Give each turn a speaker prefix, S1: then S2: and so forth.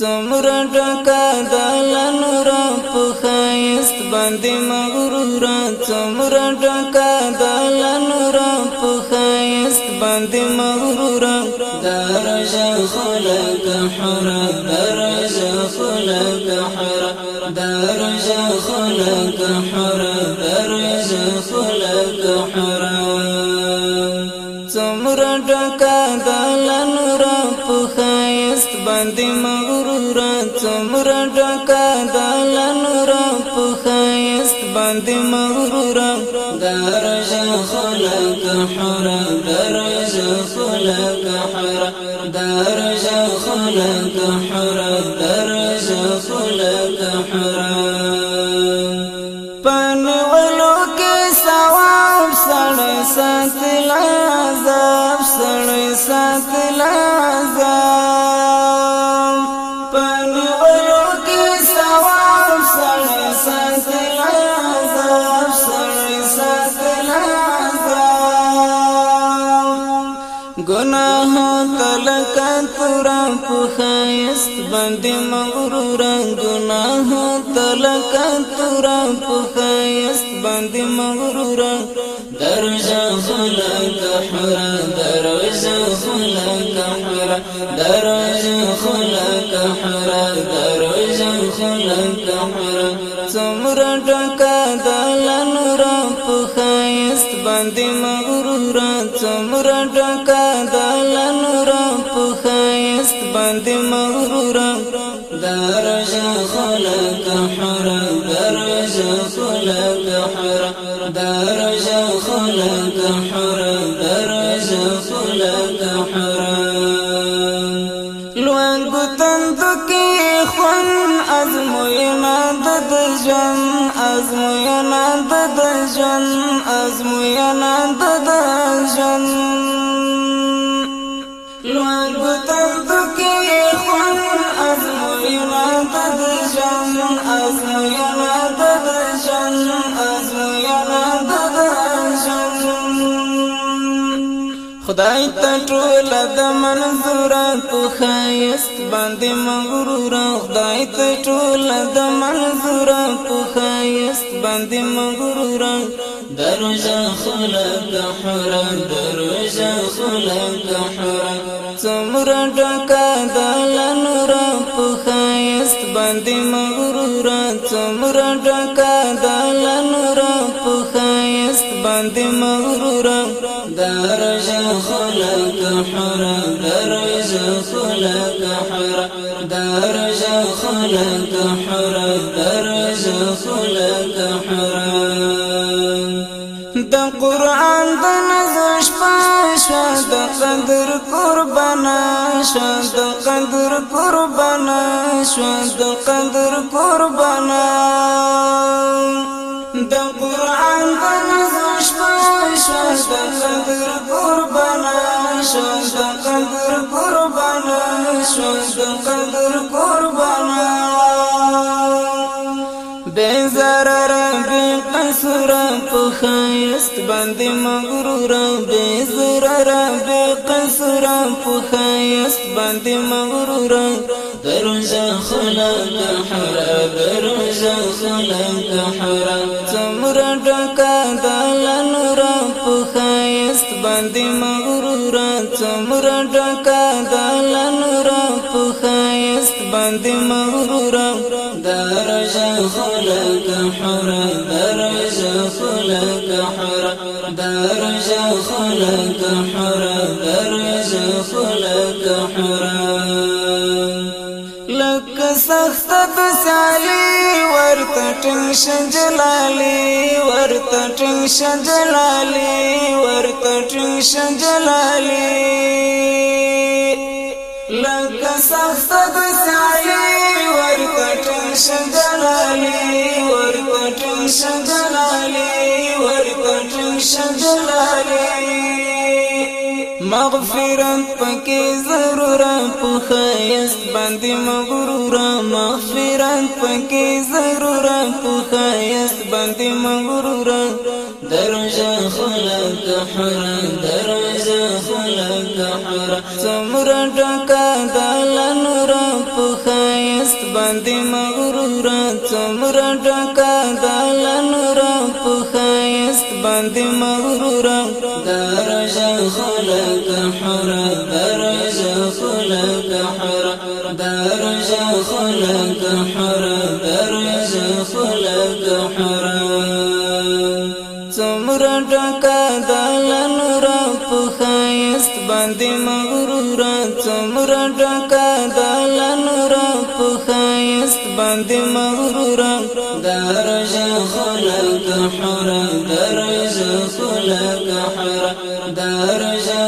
S1: څومره ټکا د لنور په خایست باندې مغرور څومره ټکا د لنور په خایست باندې مغرور درج خلق حرا درج خلق حرا درج خلق حرا درج خلق سالن را پخایست باندې مغرورا درج خلق حرا درج خلق حرا درج خلق حرا درج خلق حرا پنولو عذاب گناہ تلکا تورا پخایست بند مغرورا گناہ تلکا تورا پخایست بند مغرورا درجا خلق حرا درجا خلق حرا درجا خلق حرا درجا خلق حرا سمرا ڈکا دلن را پخایست بند مغرورا سمرا ڈکا صفات مغرورا درجة خلق حرا درجة خلق حرا درجة خلق حرا درجة خلق حرا لوان بطن دکی خون ازم موینا دد جن از موینا دد جن از موینا دد جن لوی بوتر دکی خوان ازموینا تد جان ازموینا خدای ته ټول د منظورات خایست باندې مغرور خدای ته ټول د منظورات خایست باندې مغرور دروژه خلق حرا دروژه خلق حرا څومره ډکا د لنور په خایست باندې مغرور درجة خلق حرة درجة خلق حرة درجة خلق حرة درجة خلق حرة د قرآن د نظر شپاشا د قدر قربانا شا د قدر قربانا شا د قدر قربانا شوز د قدر قربانا شوز د قدر قربانا شوز د قدر قربانا بے زرر بے قصر په خیست باندې مغرور بے زرر بے قصر په خیست باندې مغرور دروژه خلق حرا دروژه خلق حرا مست باندې مغرورا درجه خلق حرا درجه خلق حرا درجه خلق حرا درجه خلق حرا لك سخت تسالي ورتټنګ شجلالي ورتټنګ شجلالي ورتټنګ شجلالي لکه سخت د سایه ورکټن شندلالي ورکټن شندلالي ورکټن شندلالي مغفرت پکې ضرور په خیس باندې مغرور مغفرت پکې ضرور په خیس باندې مغرور درجه خلق حرم درجه لګمرا څومره ټکا دلن را په خایست باندې مغرور څومره ټکا دلن را په خایست باندې مغرور درج خلق حرا درج خلق حرا درج خلق حرا مست باندې مغرور څومره ډکا دلن را پخایست باندې مغرور درج خلق حر درج خلق حر درج